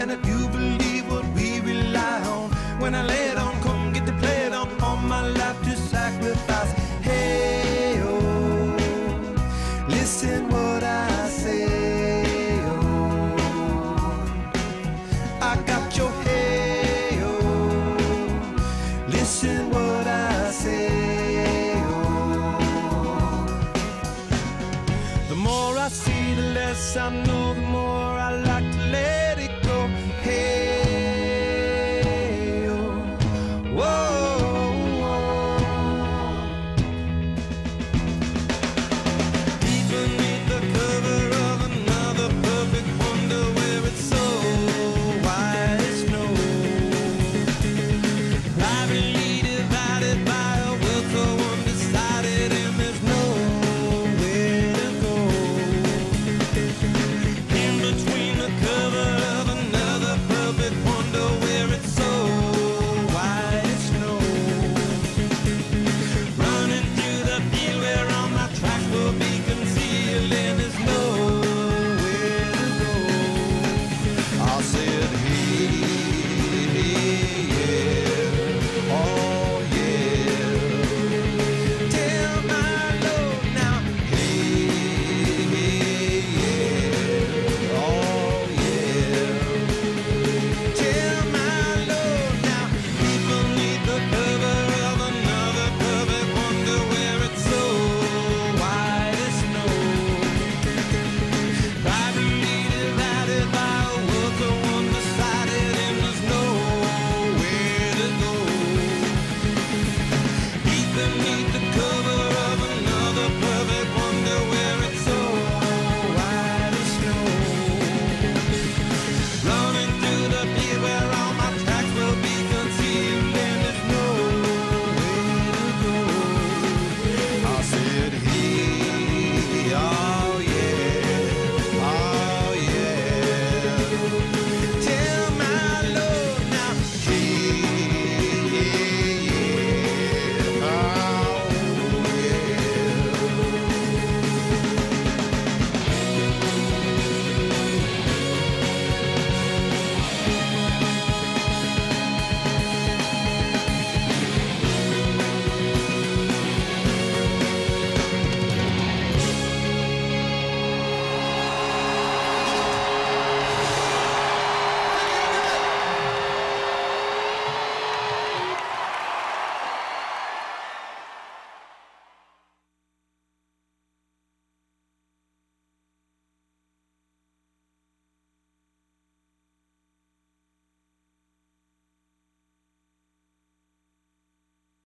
and abuse.